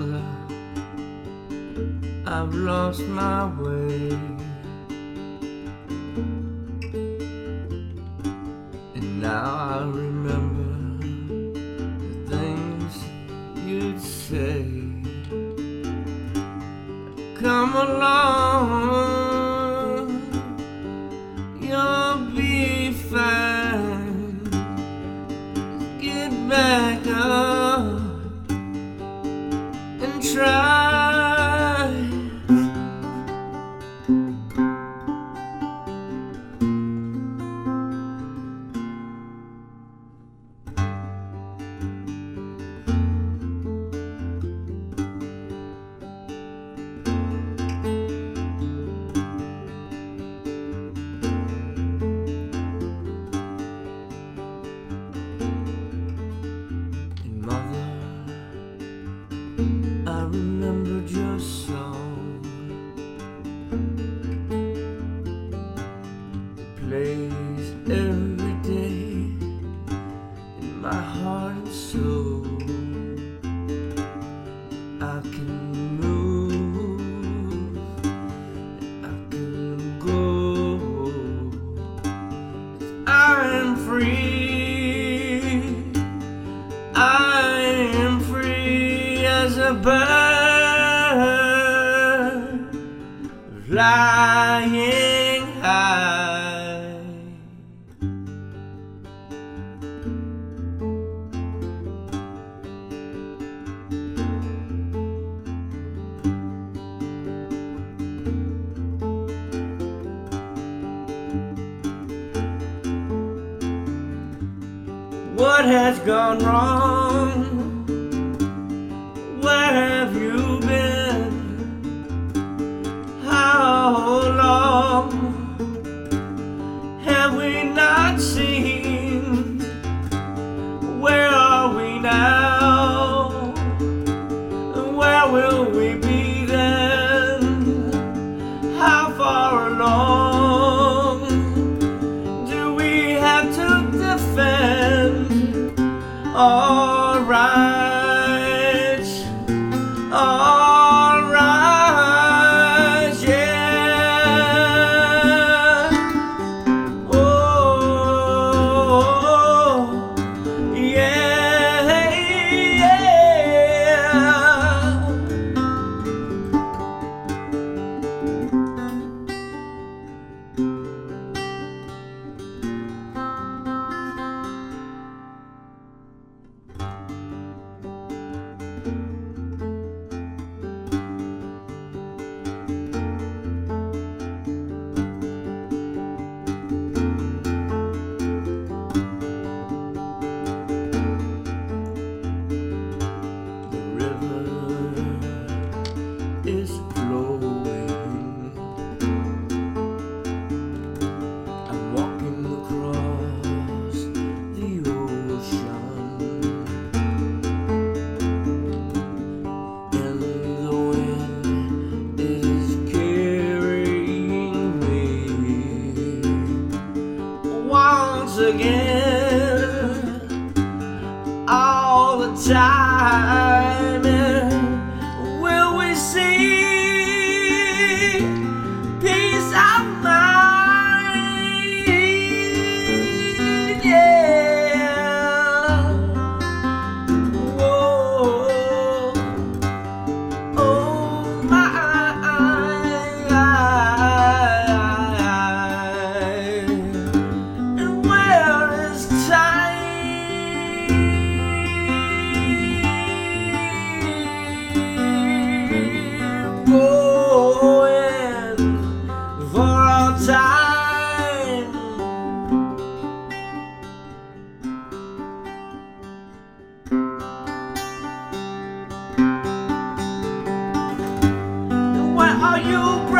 Father, I've lost my way. And now I remember the things you'd say. Come along, Plays every day in my heart and soul. I can move, I can go. I am free. I am free as a bird flying What has gone wrong? Where have you again all the time. Going for all time? Where are you?